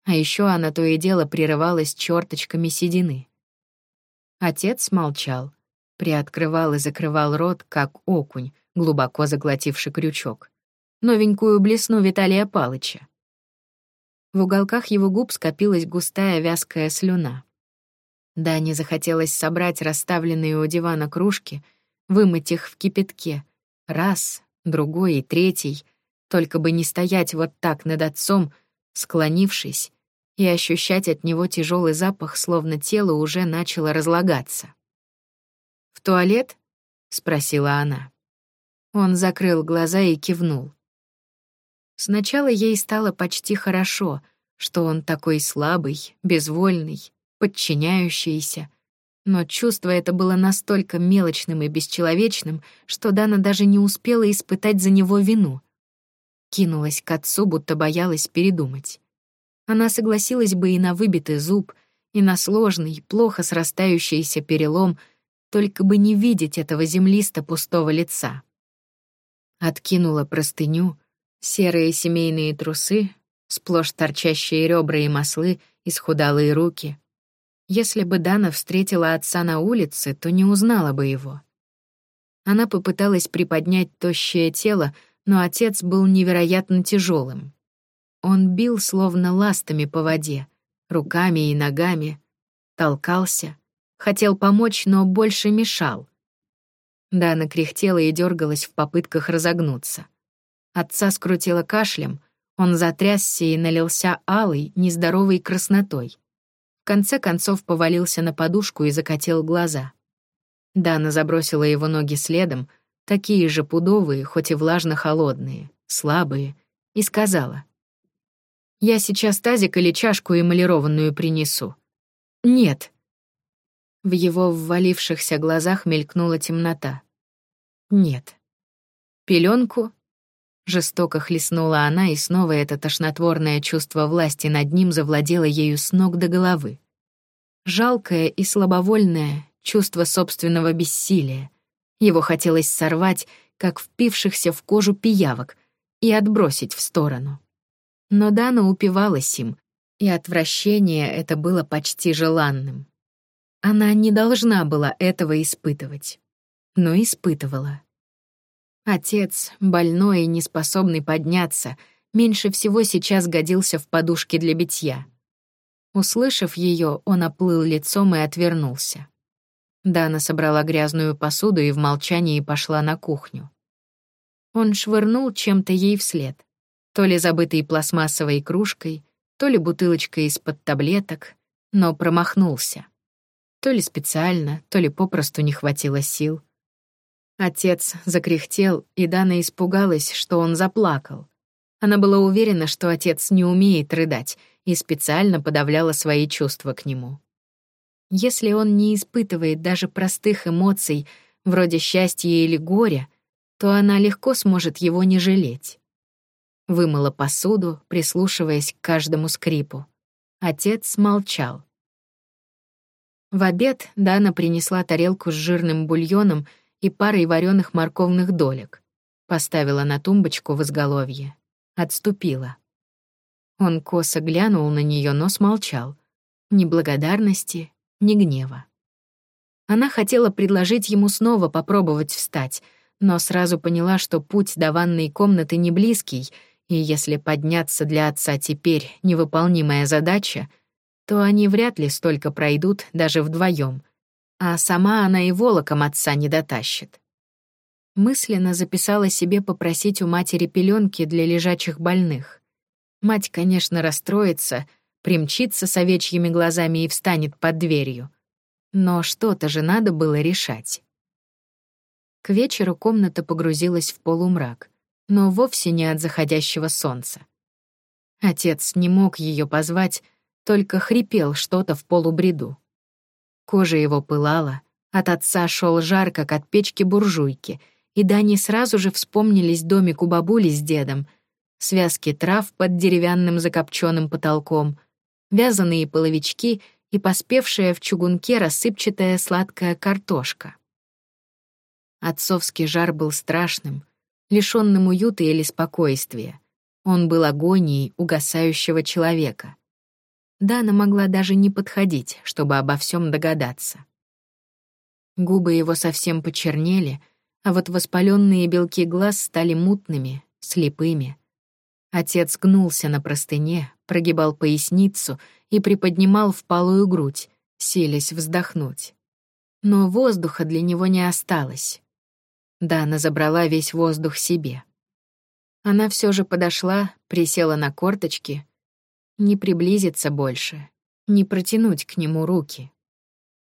А еще она то и дело прерывалась черточками седины. Отец молчал, приоткрывал и закрывал рот, как окунь, глубоко заглотивший крючок. Новенькую блесну Виталия Палыча. В уголках его губ скопилась густая вязкая слюна. Дане захотелось собрать расставленные у дивана кружки, вымыть их в кипятке. Раз, другой и третий. Только бы не стоять вот так над отцом, склонившись, и ощущать от него тяжелый запах, словно тело уже начало разлагаться. «В туалет?» — спросила она. Он закрыл глаза и кивнул. Сначала ей стало почти хорошо, что он такой слабый, безвольный, подчиняющийся, но чувство это было настолько мелочным и бесчеловечным, что Дана даже не успела испытать за него вину. Кинулась к отцу, будто боялась передумать. Она согласилась бы и на выбитый зуб, и на сложный, плохо срастающийся перелом, только бы не видеть этого землисто-пустого лица. Откинула простыню, серые семейные трусы, сплошь торчащие ребра и маслы, исхудалые руки. Если бы Дана встретила отца на улице, то не узнала бы его. Она попыталась приподнять тощее тело, но отец был невероятно тяжелым. Он бил словно ластами по воде, руками и ногами, толкался, хотел помочь, но больше мешал. Дана кряхтела и дергалась в попытках разогнуться. Отца скрутила кашлем, он затрясся и налился алой, нездоровой краснотой. В конце концов повалился на подушку и закатил глаза. Дана забросила его ноги следом, такие же пудовые, хоть и влажно-холодные, слабые, и сказала. «Я сейчас тазик или чашку эмалированную принесу». «Нет». В его ввалившихся глазах мелькнула темнота. «Нет». Пеленку Жестоко хлестнула она, и снова это тошнотворное чувство власти над ним завладело ею с ног до головы. Жалкое и слабовольное чувство собственного бессилия. Его хотелось сорвать, как впившихся в кожу пиявок, и отбросить в сторону. Но Дана упивалась им, и отвращение это было почти желанным. Она не должна была этого испытывать, но испытывала. Отец, больной и неспособный подняться, меньше всего сейчас годился в подушке для битья. Услышав ее, он оплыл лицом и отвернулся. Дана собрала грязную посуду и в молчании пошла на кухню. Он швырнул чем-то ей вслед. То ли забытой пластмассовой кружкой, то ли бутылочкой из-под таблеток, но промахнулся. То ли специально, то ли попросту не хватило сил. Отец закряхтел, и Дана испугалась, что он заплакал. Она была уверена, что отец не умеет рыдать, и специально подавляла свои чувства к нему. Если он не испытывает даже простых эмоций, вроде счастья или горя, то она легко сможет его не жалеть. Вымыла посуду, прислушиваясь к каждому скрипу. Отец молчал. В обед Дана принесла тарелку с жирным бульоном — и парой вареных морковных долек. Поставила на тумбочку в изголовье. Отступила. Он косо глянул на нее, но смолчал. Ни благодарности, ни гнева. Она хотела предложить ему снова попробовать встать, но сразу поняла, что путь до ванной комнаты не близкий, и если подняться для отца теперь невыполнимая задача, то они вряд ли столько пройдут даже вдвоем — а сама она и волоком отца не дотащит. Мысленно записала себе попросить у матери пеленки для лежачих больных. Мать, конечно, расстроится, примчится с овечьими глазами и встанет под дверью. Но что-то же надо было решать. К вечеру комната погрузилась в полумрак, но вовсе не от заходящего солнца. Отец не мог ее позвать, только хрипел что-то в полубреду. Кожа его пылала, от отца шел жар, как от печки буржуйки, и Дани сразу же вспомнились домик у бабули с дедом, связки трав под деревянным закопченным потолком, вязаные половички и поспевшая в чугунке рассыпчатая сладкая картошка. Отцовский жар был страшным, лишённым уюта или спокойствия. Он был агонией угасающего человека. Дана могла даже не подходить, чтобы обо всем догадаться. Губы его совсем почернели, а вот воспаленные белки глаз стали мутными, слепыми. Отец гнулся на простыне, прогибал поясницу и приподнимал впалую грудь, селись вздохнуть. Но воздуха для него не осталось. Дана забрала весь воздух себе. Она все же подошла, присела на корточки. Не приблизиться больше, не протянуть к нему руки.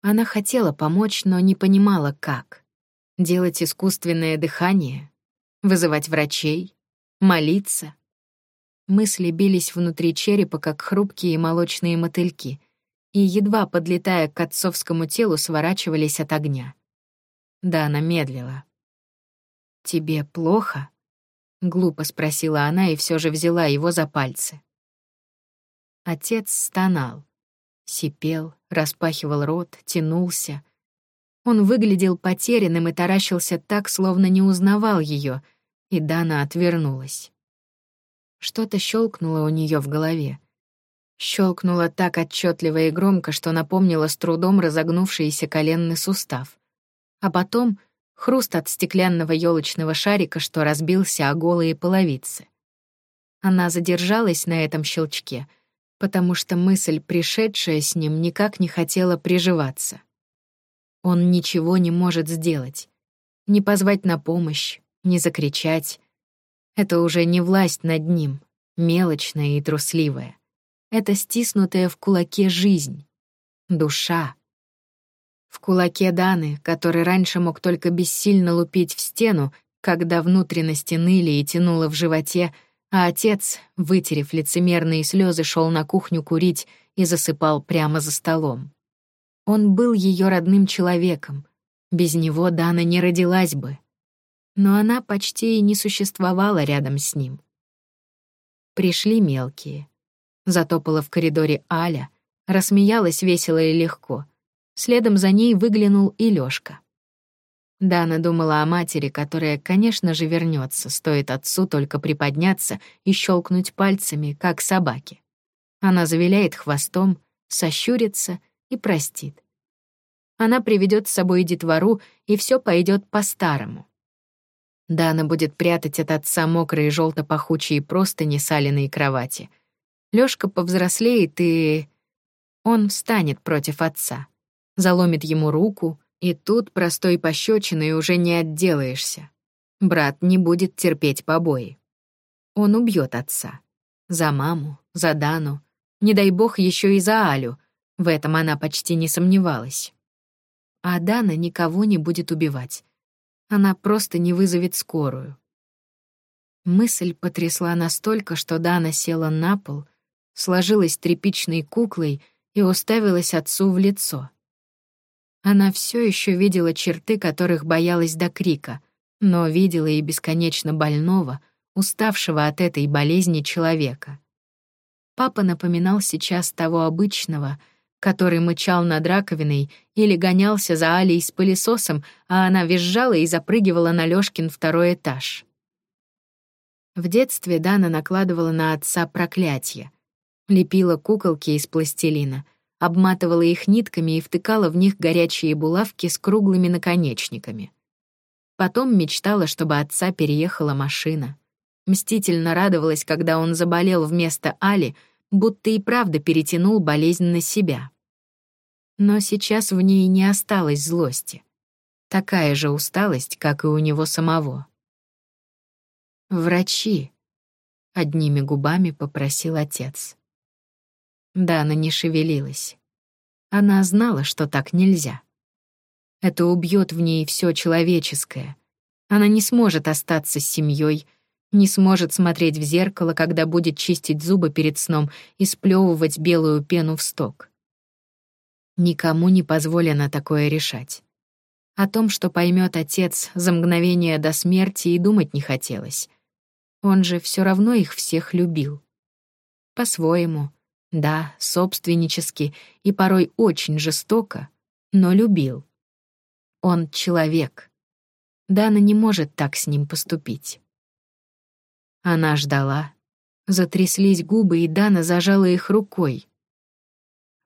Она хотела помочь, но не понимала, как. Делать искусственное дыхание? Вызывать врачей? Молиться? Мысли бились внутри черепа, как хрупкие молочные мотыльки, и, едва подлетая к отцовскому телу, сворачивались от огня. Да, она медлила. «Тебе плохо?» — глупо спросила она и все же взяла его за пальцы. Отец стонал, сипел, распахивал рот, тянулся. Он выглядел потерянным и таращился так, словно не узнавал ее, и Дана отвернулась. Что-то щелкнуло у нее в голове. Щелкнуло так отчетливо и громко, что напомнило с трудом разогнувшийся коленный сустав. А потом хруст от стеклянного елочного шарика, что разбился о голые половицы. Она задержалась на этом щелчке, потому что мысль, пришедшая с ним, никак не хотела приживаться. Он ничего не может сделать. Не позвать на помощь, не закричать, это уже не власть над ним, мелочная и трусливая. Это стиснутая в кулаке жизнь, душа. В кулаке Даны, который раньше мог только бессильно лупить в стену, когда внутренности ныли и тянуло в животе, а отец, вытерев лицемерные слезы, шел на кухню курить и засыпал прямо за столом. Он был ее родным человеком. Без него Дана не родилась бы но она почти и не существовала рядом с ним. Пришли мелкие. Затопала в коридоре Аля, рассмеялась весело и легко. Следом за ней выглянул и Лёшка. Дана думала о матери, которая, конечно же, вернется, стоит отцу только приподняться и щелкнуть пальцами, как собаки. Она завиляет хвостом, сощурится и простит. Она приведет с собой детвору, и все пойдет по-старому. Дана будет прятать от отца мокрые желто-пахучие простыни салиной кровати. Лёшка повзрослеет и... Он встанет против отца. Заломит ему руку, и тут простой пощечиной уже не отделаешься. Брат не будет терпеть побои. Он убьет отца. За маму, за Дану. Не дай бог еще и за Алю. В этом она почти не сомневалась. А Дана никого не будет убивать она просто не вызовет скорую. Мысль потрясла настолько, что Дана села на пол, сложилась тряпичной куклой и уставилась отцу в лицо. Она все еще видела черты, которых боялась до крика, но видела и бесконечно больного, уставшего от этой болезни человека. Папа напоминал сейчас того обычного — который мычал над раковиной или гонялся за Алей с пылесосом, а она визжала и запрыгивала на Лёшкин второй этаж. В детстве Дана накладывала на отца проклятие. Лепила куколки из пластилина, обматывала их нитками и втыкала в них горячие булавки с круглыми наконечниками. Потом мечтала, чтобы отца переехала машина. Мстительно радовалась, когда он заболел вместо Али — будто и правда перетянул болезнь на себя. Но сейчас в ней не осталось злости. Такая же усталость, как и у него самого. «Врачи», — одними губами попросил отец. Дана не шевелилась. Она знала, что так нельзя. Это убьет в ней все человеческое. Она не сможет остаться с семьей, не сможет смотреть в зеркало, когда будет чистить зубы перед сном и сплевывать белую пену в сток. Никому не позволено такое решать. О том, что поймет отец за мгновение до смерти, и думать не хотелось. Он же все равно их всех любил. По-своему, да, собственнически и порой очень жестоко, но любил. Он человек. Дана не может так с ним поступить. Она ждала. Затряслись губы, и Дана зажала их рукой.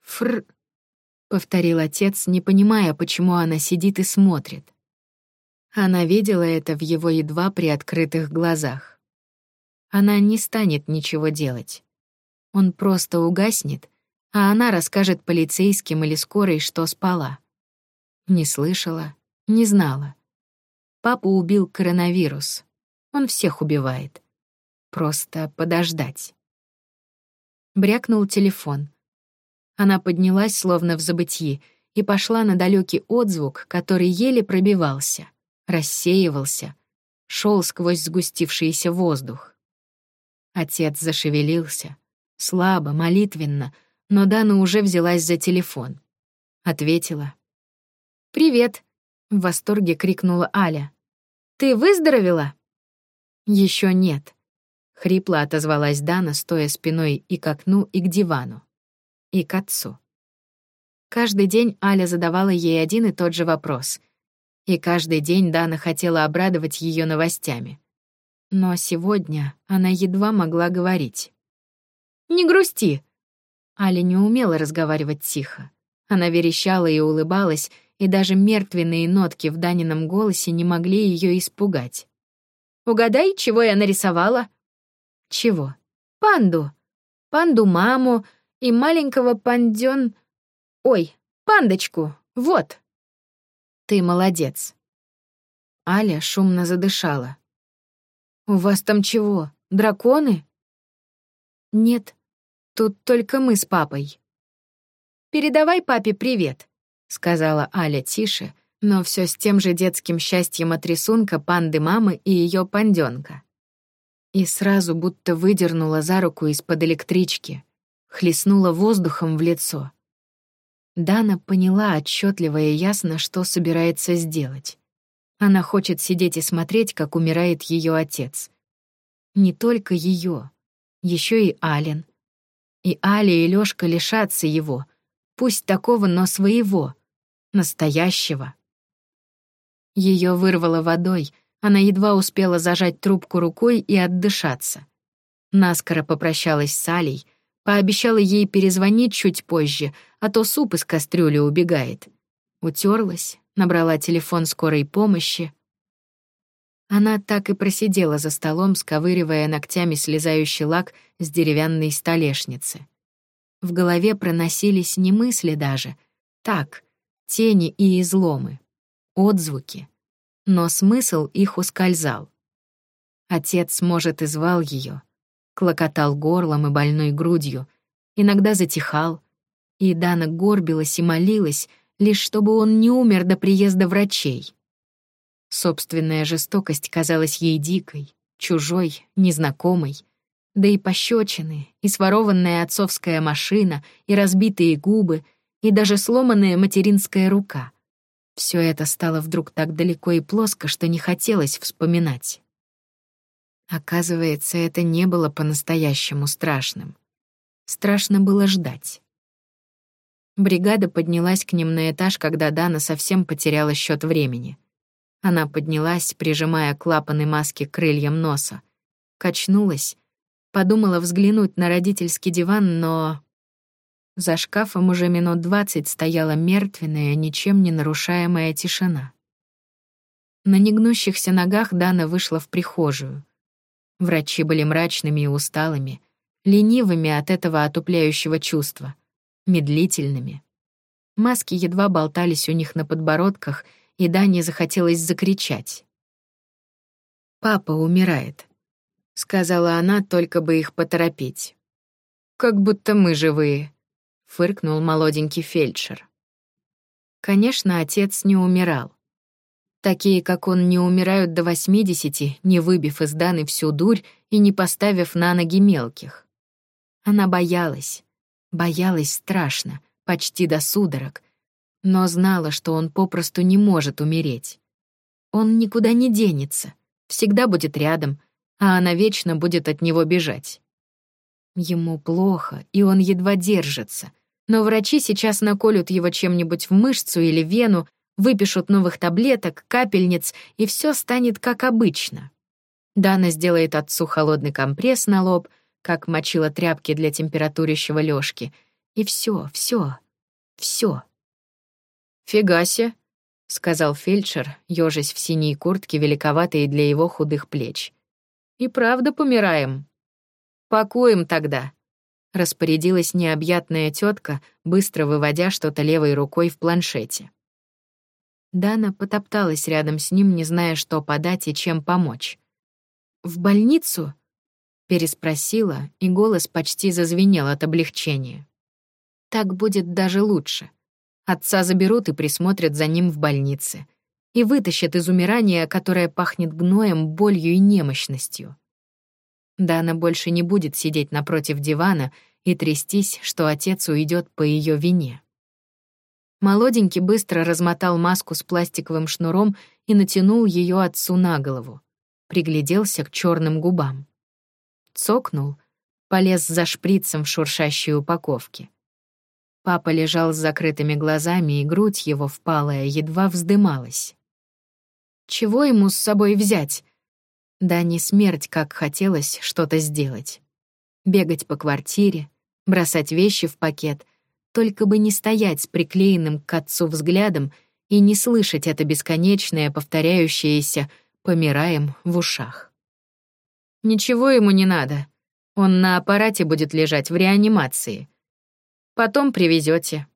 «Фр...» — повторил отец, не понимая, почему она сидит и смотрит. Она видела это в его едва приоткрытых глазах. Она не станет ничего делать. Он просто угаснет, а она расскажет полицейским или скорой, что спала. Не слышала, не знала. Папу убил коронавирус. Он всех убивает. Просто подождать. Брякнул телефон. Она поднялась, словно в забытьи, и пошла на далекий отзвук, который еле пробивался, рассеивался, шел сквозь сгустившийся воздух. Отец зашевелился, слабо, молитвенно, но Дана уже взялась за телефон. Ответила. «Привет!» — в восторге крикнула Аля. «Ты выздоровела?» Еще нет», — хрипло отозвалась Дана, стоя спиной и к окну, и к дивану, и к отцу. Каждый день Аля задавала ей один и тот же вопрос. И каждый день Дана хотела обрадовать ее новостями. Но сегодня она едва могла говорить. «Не грусти!» Аля не умела разговаривать тихо. Она верещала и улыбалась, и даже мертвенные нотки в Данином голосе не могли ее испугать. «Угадай, чего я нарисовала?» «Чего?» «Панду. Панду-маму и маленького пандён...» Ой, пандочку, вот. Ты молодец. Аля шумно задышала. У вас там чего, драконы? Нет, тут только мы с папой. Передавай папе привет, сказала Аля тише, но все с тем же детским счастьем от рисунка панды мамы и ее пандёнка. И сразу будто выдернула за руку из-под электрички, хлестнула воздухом в лицо. Дана поняла отчетливо и ясно, что собирается сделать. Она хочет сидеть и смотреть, как умирает ее отец. Не только ее, еще и Ален. И Аля и Лёшка лишатся его, пусть такого, но своего, настоящего. Ее вырвало водой, она едва успела зажать трубку рукой и отдышаться. Наскоро попрощалась с Алей, Пообещала ей перезвонить чуть позже, а то суп из кастрюли убегает. Утерлась, набрала телефон скорой помощи. Она так и просидела за столом, сковыривая ногтями слезающий лак с деревянной столешницы. В голове проносились не мысли даже, так, тени и изломы, отзвуки. Но смысл их ускользал. Отец, может, и звал ее, клокотал горлом и больной грудью, иногда затихал, и Дана горбилась и молилась, лишь чтобы он не умер до приезда врачей. Собственная жестокость казалась ей дикой, чужой, незнакомой, да и пощечины, и сворованная отцовская машина, и разбитые губы, и даже сломанная материнская рука. Все это стало вдруг так далеко и плоско, что не хотелось вспоминать. Оказывается, это не было по-настоящему страшным. Страшно было ждать. Бригада поднялась к ним на этаж, когда Дана совсем потеряла счет времени. Она поднялась, прижимая клапаны маски крыльям носа. Качнулась, подумала взглянуть на родительский диван, но... За шкафом уже минут двадцать стояла мертвенная, ничем не нарушаемая тишина. На негнущихся ногах Дана вышла в прихожую. Врачи были мрачными и усталыми, ленивыми от этого отупляющего чувства, медлительными. Маски едва болтались у них на подбородках, и Дане захотелось закричать. «Папа умирает», — сказала она, только бы их поторопить. «Как будто мы живые», — фыркнул молоденький фельдшер. Конечно, отец не умирал. Такие, как он, не умирают до 80, не выбив из Даны всю дурь и не поставив на ноги мелких. Она боялась, боялась страшно, почти до судорог, но знала, что он попросту не может умереть. Он никуда не денется, всегда будет рядом, а она вечно будет от него бежать. Ему плохо, и он едва держится, но врачи сейчас наколют его чем-нибудь в мышцу или вену, выпишут новых таблеток, капельниц, и все станет как обычно. Дана сделает отцу холодный компресс на лоб, как мочила тряпки для температурящего Лёшки. И все, все, все. «Фигасе», — сказал фельдшер, ёжась в синей куртке, великоватой для его худых плеч. «И правда помираем?» «Пакуем тогда», — распорядилась необъятная тетка, быстро выводя что-то левой рукой в планшете. Дана потопталась рядом с ним, не зная, что подать и чем помочь. «В больницу?» — переспросила, и голос почти зазвенел от облегчения. «Так будет даже лучше. Отца заберут и присмотрят за ним в больнице. И вытащат из умирания, которое пахнет гноем, болью и немощностью. Дана больше не будет сидеть напротив дивана и трястись, что отец уйдет по ее вине. Молоденький быстро размотал маску с пластиковым шнуром и натянул ее отцу на голову. Пригляделся к черным губам. Цокнул, полез за шприцем в шуршащей упаковке. Папа лежал с закрытыми глазами, и грудь его впалая едва вздымалась. Чего ему с собой взять? Да не смерть, как хотелось что-то сделать. Бегать по квартире, бросать вещи в пакет, только бы не стоять с приклеенным к отцу взглядом и не слышать это бесконечное, повторяющееся «помираем» в ушах. Ничего ему не надо. Он на аппарате будет лежать в реанимации. Потом привезете.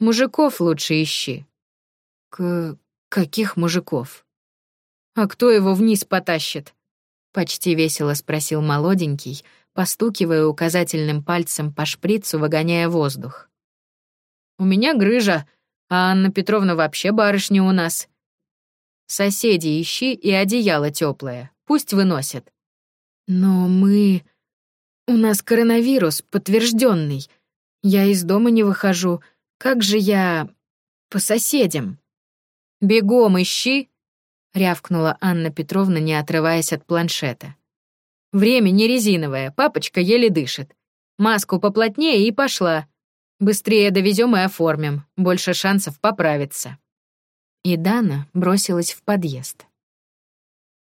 Мужиков лучше ищи. К каких мужиков? А кто его вниз потащит? Почти весело спросил молоденький, постукивая указательным пальцем по шприцу, выгоняя воздух. «У меня грыжа, а Анна Петровна вообще барышня у нас. Соседи ищи и одеяло теплое, пусть выносят». «Но мы... У нас коронавирус подтвержденный. Я из дома не выхожу. Как же я... по соседям?» «Бегом ищи!» — рявкнула Анна Петровна, не отрываясь от планшета. Время не резиновое, папочка еле дышит. Маску поплотнее и пошла. Быстрее довезем и оформим, больше шансов поправиться. И Дана бросилась в подъезд.